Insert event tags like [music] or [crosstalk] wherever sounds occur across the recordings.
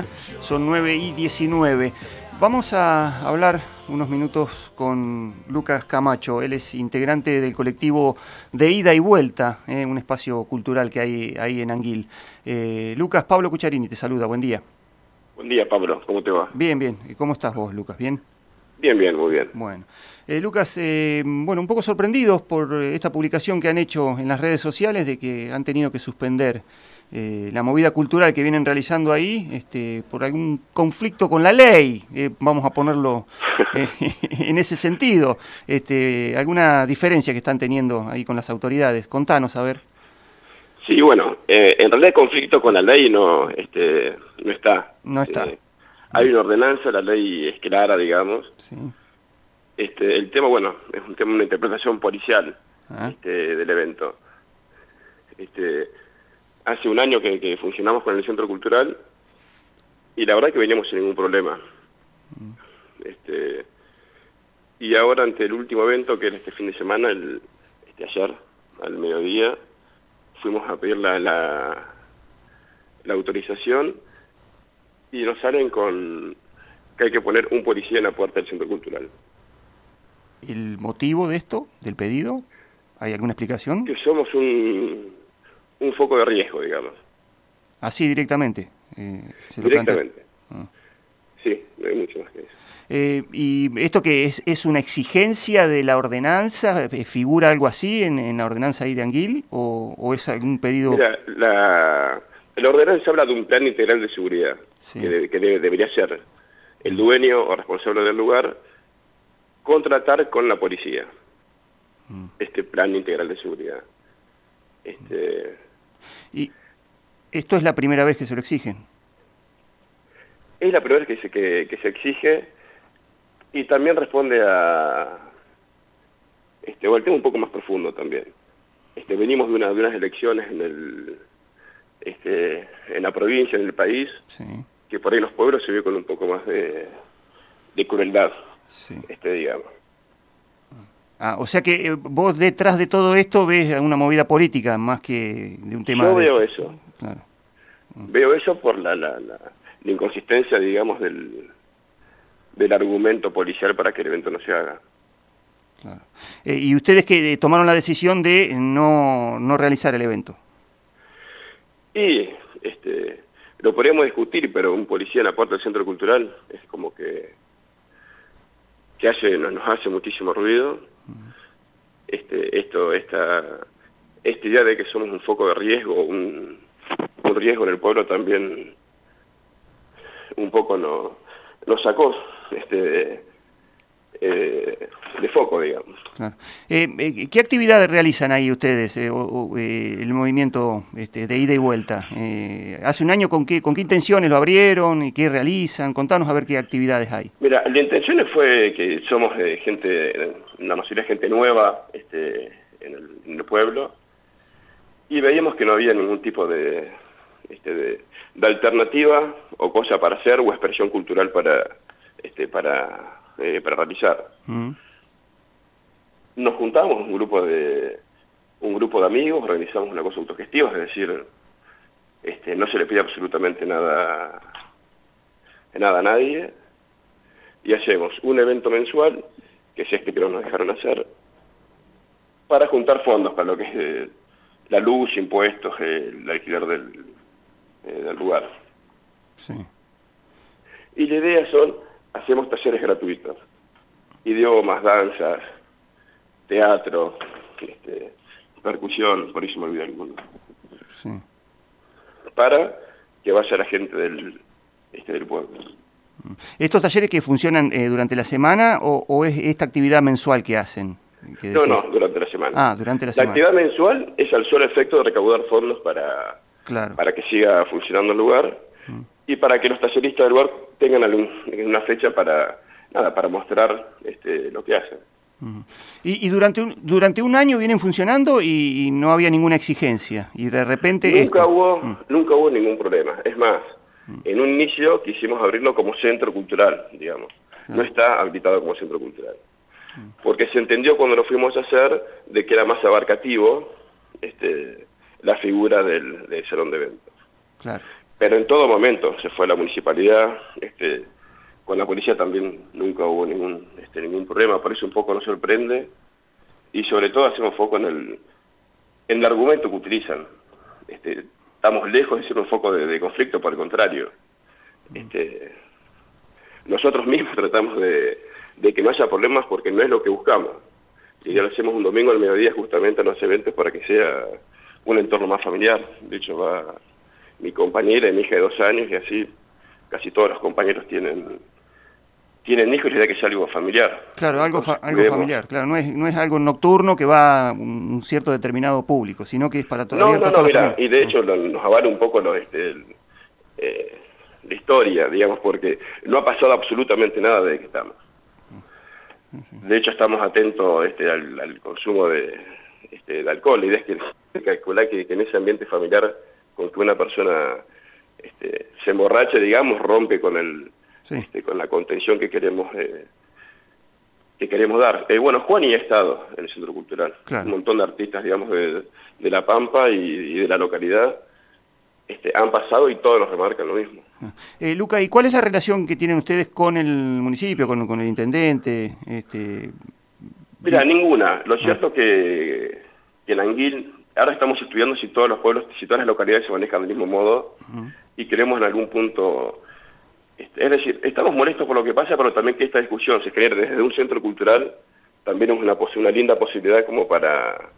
mañana, son 9 y 19. Vamos a hablar unos minutos con Lucas Camacho. Él es integrante del colectivo de ida y vuelta, eh, un espacio cultural que hay ahí en Anguil. Eh, Lucas, Pablo Cucharini te saluda, buen día. Buen día, Pablo, ¿cómo te va? Bien, bien. ¿Cómo estás vos, Lucas? ¿Bien? Bien, bien, muy bien. Bueno. Eh, Lucas, eh, bueno, un poco sorprendidos por esta publicación que han hecho en las redes sociales de que han tenido que suspender eh, la movida cultural que vienen realizando ahí este, por algún conflicto con la ley, vamos a ponerlo [laughs] en ese sentido. Este, ¿Alguna diferencia que están teniendo ahí con las autoridades? Contanos, a ver. Sí, bueno, en realidad el conflicto con la ley no, este, no está. No está. hay una ordenanza, la ley es clara, digamos. Sí este, el tema, bueno, es un tema, una interpretación policial ah. este, del evento. Este, hace un año que, funcionamos con el Centro Cultural y la verdad que veníamos sin ningún problema. Mm. Este, y ahora ante el último evento, que era este fin de semana, el, este, ayer, al mediodía, fuimos a pedir la, la, la autorización y nos salen con que hay que poner un policía en la puerta del Centro Cultural el motivo de esto, del pedido? ¿Hay alguna explicación? Que somos un, un foco de riesgo, digamos. Así directamente. Eh, directamente. Ah. Sí, no hay mucho más que eso. Eh, ¿Y esto que es, es una exigencia de la ordenanza? Eh, ¿Figura algo así en, la ordenanza ahí de Anguil? ¿O, es algún pedido...? Mira, la, la ordenanza habla de un plan integral de seguridad que, que debería ser el dueño o responsable del lugar contratar con la policía mm. este plan integral de seguridad. Este... ¿Y esto es la primera vez que se lo exigen? Es la primera vez que se, que, se exige y también responde a... Este, o tema un poco más profundo también. Este, venimos de, una, de unas elecciones en, el, este, en la provincia, en el país, que por ahí los pueblos se vio con un poco más de, de crueldad este, digamos. Ah, o sea que eh, vos detrás de todo esto ves una movida política más que de un tema... Yo veo eso. Veo eso por la, la, la, inconsistencia, digamos, del, del argumento policial para que el evento no se haga. Eh, ¿Y ustedes que eh, tomaron la decisión de no, no realizar el evento? Y este, lo podríamos discutir, pero un policía en la puerta del centro cultural es como que que hace, nos, hace muchísimo ruido. Este, esto, esta, esta idea de que somos un foco de riesgo, un, riesgo en el pueblo también un poco nos sacó este, eh, de foco, digamos. Eh, eh, ¿Qué actividades realizan ahí ustedes, el movimiento este, de ida y vuelta? ¿Hace un año con qué, con qué intenciones lo abrieron y qué realizan? Contanos a ver qué actividades hay. Mira, la intención fue que somos gente, la mayoría gente nueva este, en, el, pueblo, y veíamos que no había ningún tipo de, este, de, alternativa o cosa para hacer o expresión cultural para, este, para eh, para realizar. Mm. Nos juntamos un grupo de un grupo de amigos, organizamos una cosa autogestiva, es decir, este, no se le pide absolutamente nada, nada a nadie, y hacemos un evento mensual, que es este que nos dejaron hacer, para juntar fondos para lo que es eh, la luz, impuestos, el alquiler del, eh, del lugar. Sí. Y la idea son hacemos talleres gratuitos, idiomas, danzas, teatro, este, percusión, por eso me olvidé alguno. Sí. Para que vaya la gente del, este, del pueblo. ¿Estos talleres que funcionan eh, durante la semana o, es esta actividad mensual que hacen? no, no, durante la semana. Ah, durante la, semana. La actividad mensual es al solo efecto de recaudar fondos para, para que siga funcionando el lugar. Y para que los talleristas del lugar tengan una fecha para, nada, para mostrar este, lo que hacen. Y, durante, un, durante un año vienen funcionando y, no había ninguna exigencia, y de repente... Nunca, hubo, mm. nunca hubo ningún problema. Es más, mm. en un inicio quisimos abrirlo como centro cultural, digamos. No está habilitado como centro cultural. Mm. Porque se entendió cuando lo fuimos a hacer de que era más abarcativo este, la figura del, del salón de eventos. Claro. Pero en todo momento se fue a la municipalidad, este, con la policía también nunca hubo ningún, este, ningún problema, por eso un poco nos sorprende y sobre todo hacemos foco en el, en el argumento que utilizan. Este, estamos lejos de ser un foco de, conflicto, por el contrario. Este, nosotros mismos [laughs] tratamos de, que no haya problemas porque no es lo que buscamos. Y ya lo hacemos un domingo al mediodía justamente en los eventos para que sea un entorno más familiar. De hecho va mi compañera y mi hija de dos años y así casi todos los compañeros tienen tienen hijos y de que sea algo familiar. Claro, algo, algo familiar, claro, no es, no es algo nocturno que va a un cierto determinado público, sino que es para todo No, no, no, mira, y de hecho nos avala un poco lo, este, eh, la historia, digamos, porque no ha pasado absolutamente nada desde que estamos. De hecho, estamos atentos este, al, consumo de, este, de alcohol. La idea es que calcular que, que, en ese ambiente familiar, con que una persona este, se emborrache, digamos, rompe con el este, con la contención que queremos eh, que queremos dar. Eh, bueno, Juan y ha estado en el Centro Cultural. Un montón de artistas, digamos, de, La Pampa y, de la localidad este, han pasado y todos los remarcan lo mismo. Ah. Eh, Luca, ¿y cuál es la relación que tienen ustedes con el municipio, con, el intendente? Este... Mira, ninguna. Lo cierto es que, que en Anguil, ahora estamos estudiando si todos los pueblos, si todas las localidades se manejan del mismo modo y queremos en algún punto este, es decir, estamos molestos por lo que pasa, pero también que esta discusión se genere desde un centro cultural también es una, una linda posibilidad como para,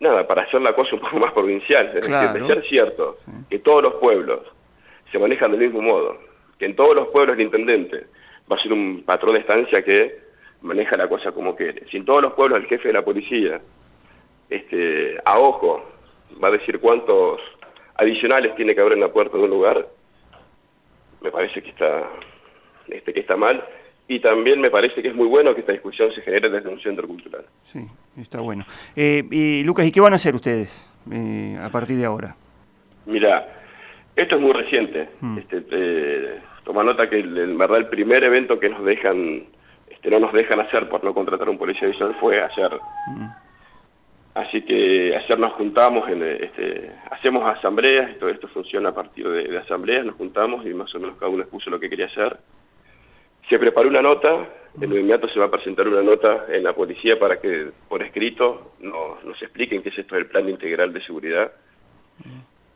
nada, para hacer la cosa un [laughs] poco más provincial. Es decir, de ser cierto que todos los pueblos se manejan del mismo modo, que en todos los pueblos el intendente va a ser un patrón de estancia que maneja la cosa como quiere. Si en todos los pueblos el jefe de la policía, este, a ojo, va a decir cuántos adicionales tiene que haber en la puerta de un lugar, me parece que está, este, que está mal y también me parece que es muy bueno que esta discusión se genere desde un centro cultural. Sí, está bueno. Eh, y Lucas, ¿y qué van a hacer ustedes eh, a partir de ahora? Mira, esto es muy reciente. Mm. Este, eh, toma nota que el, verdad el primer evento que nos dejan, este, no nos dejan hacer por no contratar un policía visual fue ayer. Mm. Así que ayer nos juntamos, en, este, hacemos asambleas, todo esto funciona a partir de, asambleas, nos juntamos y más o menos cada uno expuso lo que quería hacer. Se preparó una nota, en el inmediato se va a presentar una nota en la policía para que por escrito nos, expliquen qué es esto del plan integral de seguridad,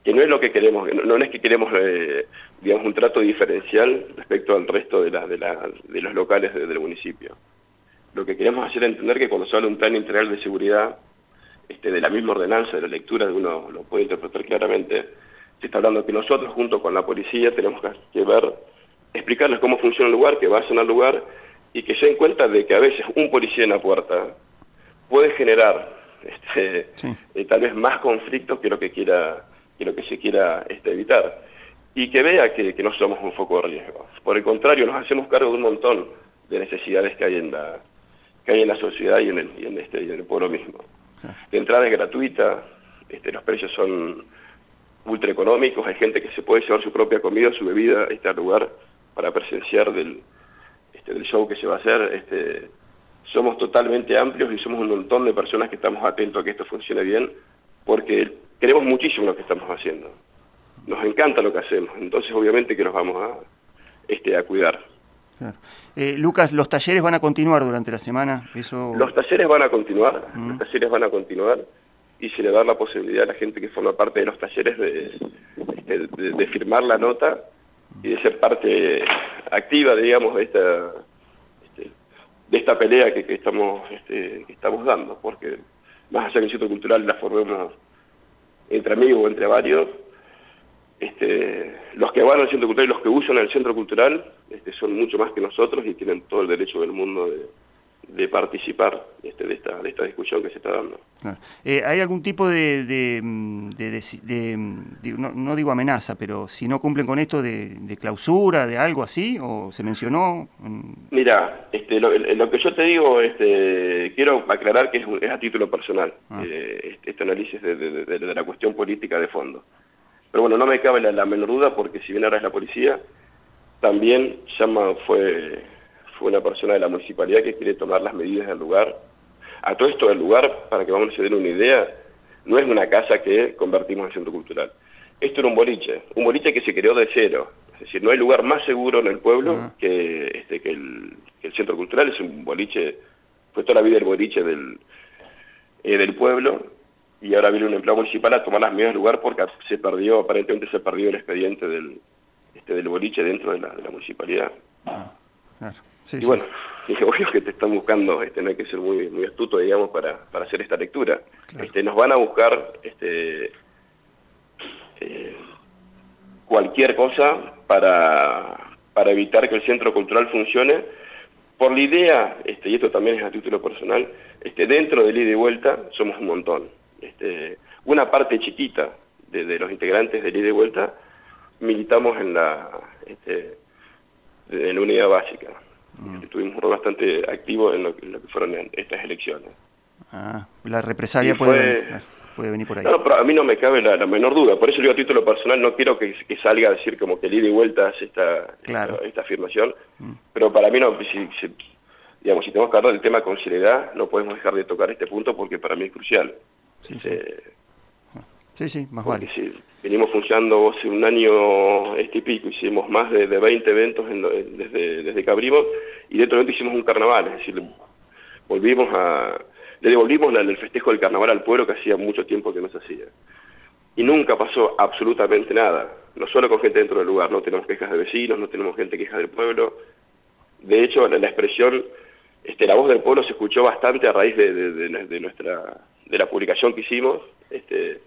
que no es lo que queremos, no, es que queremos eh, digamos, un trato diferencial respecto al resto de los locales del municipio. Lo que queremos hacer es entender que cuando se habla de un plan integral de seguridad, este, de la misma ordenanza, de la lectura, uno lo puede interpretar claramente, se está hablando que nosotros junto con la policía tenemos que ver, explicarles cómo funciona el lugar, que vayan al lugar y que se den cuenta de que a veces un policía en la puerta puede generar este, eh, tal vez más conflictos que lo que quiera que lo que se quiera este, evitar y que vea que, no somos un foco de riesgo. Por el contrario, nos hacemos cargo de un montón de necesidades que hay en la, que hay en la sociedad y en el, y en este, y en el pueblo mismo. [laughs] De entrada es gratuita, este, los precios son ultra económicos, hay gente que se puede llevar su propia comida, su bebida este lugar para presenciar del, este, show que se va a hacer. Este, somos totalmente amplios y somos un montón de personas que estamos atentos a que esto funcione bien, porque queremos muchísimo lo que estamos haciendo. Nos encanta lo que hacemos, entonces obviamente que nos vamos a cuidar. Eh, Lucas, ¿los talleres van a continuar durante la semana? Eso... Los talleres van a continuar, los talleres van a continuar y se le da la posibilidad a la gente que forma parte de los talleres de, este, firmar la nota y de ser parte activa, digamos, de esta, este, de esta pelea que, estamos, este, que estamos dando, porque más allá que el Centro Cultural la formemos entre amigos o entre varios, este, los que van al centro cultural y los que usan el centro cultural este, son mucho más que nosotros y tienen todo el derecho del mundo de, participar este, de, esta, de esta discusión que se está dando. Eh, ¿Hay algún tipo de, de, no, digo amenaza, pero si no cumplen con esto de, clausura, de algo así, o se mencionó? Mira, este, lo, que yo te digo, este, quiero aclarar que es, a título personal, ah. eh, este, análisis de la cuestión política de fondo. Pero bueno, no me cabe la, menor duda porque si bien ahora es la policía, también llama, fue, fue una persona de la municipalidad que quiere tomar las medidas del lugar. A todo esto del lugar, para que vamos a tener una idea, no es una casa que convertimos en centro cultural. esto era un boliche, un boliche que se creó de cero. Es decir, no hay lugar más seguro en el pueblo ah. que, este, que, el, centro cultural, es un boliche, fue toda la vida el boliche del, eh, del pueblo, y ahora viene un empleado municipal a tomar las medidas del lugar porque se perdió, aparentemente se perdió el expediente del, este, del boliche dentro de la, municipalidad. Ah, y bueno, [laughs] es obvio que te están buscando, este, no hay que ser muy, muy astuto, digamos, para, para hacer esta lectura. Este, nos van a buscar este, eh, cualquier cosa para, para evitar que el centro cultural funcione, por la idea, este, y esto también es a título personal, este, dentro del ida y vuelta somos un montón. Este, una parte chiquita de, los integrantes del ida y vuelta militamos en la, este, en la unidad básica. Mm. Estuvimos bastante activos en lo, que fueron estas elecciones. Ah, la represalia puede, puede, venir por ahí. No, pero a mí no me cabe la, menor duda. Por eso digo a título personal, no quiero que, salga a decir como que el ida y vuelta hace esta, esta, afirmación. Mm. Pero para mí no, si, digamos, si tenemos que hablar del tema con seriedad, no podemos dejar de tocar este punto porque para mí es crucial. Sí, sí. sí, sí, más vale. Si venimos funcionando hace un año este y pico, hicimos más de, 20 eventos desde, desde que abrimos y dentro de evento hicimos un carnaval, es decir, volvimos a, le devolvimos el festejo del carnaval al pueblo que hacía mucho tiempo que no se hacía. Y nunca pasó absolutamente nada, no solo con gente dentro del lugar, no tenemos quejas de vecinos, no tenemos gente queja del pueblo. De hecho, la, expresión, este, la voz del pueblo se escuchó bastante a raíz de, de nuestra de la publicación que hicimos este,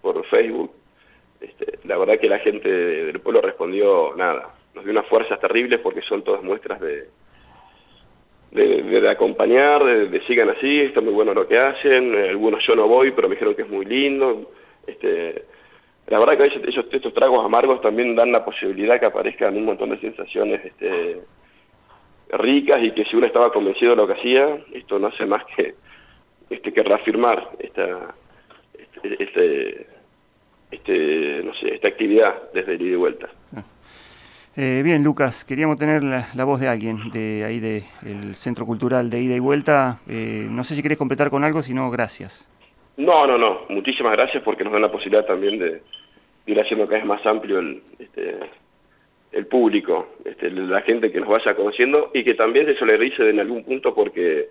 por Facebook, este, la verdad que la gente del pueblo respondió nada. Nos dio unas fuerzas terribles porque son todas muestras de, de, acompañar, de, sigan así, está muy bueno lo que hacen, algunos yo no voy, pero me dijeron que es muy lindo. Este, la verdad que a estos tragos amargos también dan la posibilidad que aparezcan un montón de sensaciones ricas y que si uno estaba convencido de lo que hacía, esto no hace más que este, que reafirmar esta, este, este, este, no sé, esta actividad desde el ida y vuelta. Ah. Eh, bien, Lucas, queríamos tener la, voz de alguien de ahí del Centro Cultural de Ida y Vuelta. Eh, no sé si querés completar con algo, si no, gracias. No, no, no. Muchísimas gracias porque nos dan la posibilidad también de ir haciendo cada vez más amplio el, este, el público, este, la gente que nos vaya conociendo y que también se solidarice en algún punto porque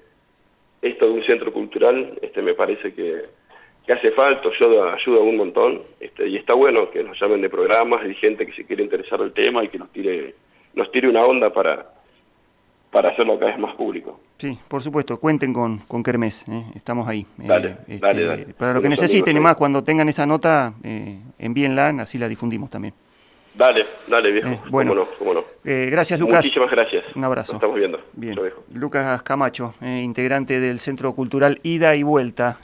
esto de un centro cultural este, me parece que, hace falta, ayuda, ayuda un montón, este, y está bueno que nos llamen de programas, hay gente que se quiere interesar del tema y que nos tire, nos tire una onda para, para hacerlo cada vez más público. Sí, por supuesto, cuenten con, con Kermés, ¿eh? estamos ahí. Eh, dale, este, dale, Para lo que necesiten y más, cuando tengan esa nota, eh, envíenla, así la difundimos también. Dale, dale, viejo. Eh, bueno, cómo no, cómo no. Eh, gracias, Lucas. Muchísimas gracias. Un abrazo. Nos estamos viendo. Bien. Lucas Camacho, eh, integrante del Centro Cultural Ida y Vuelta.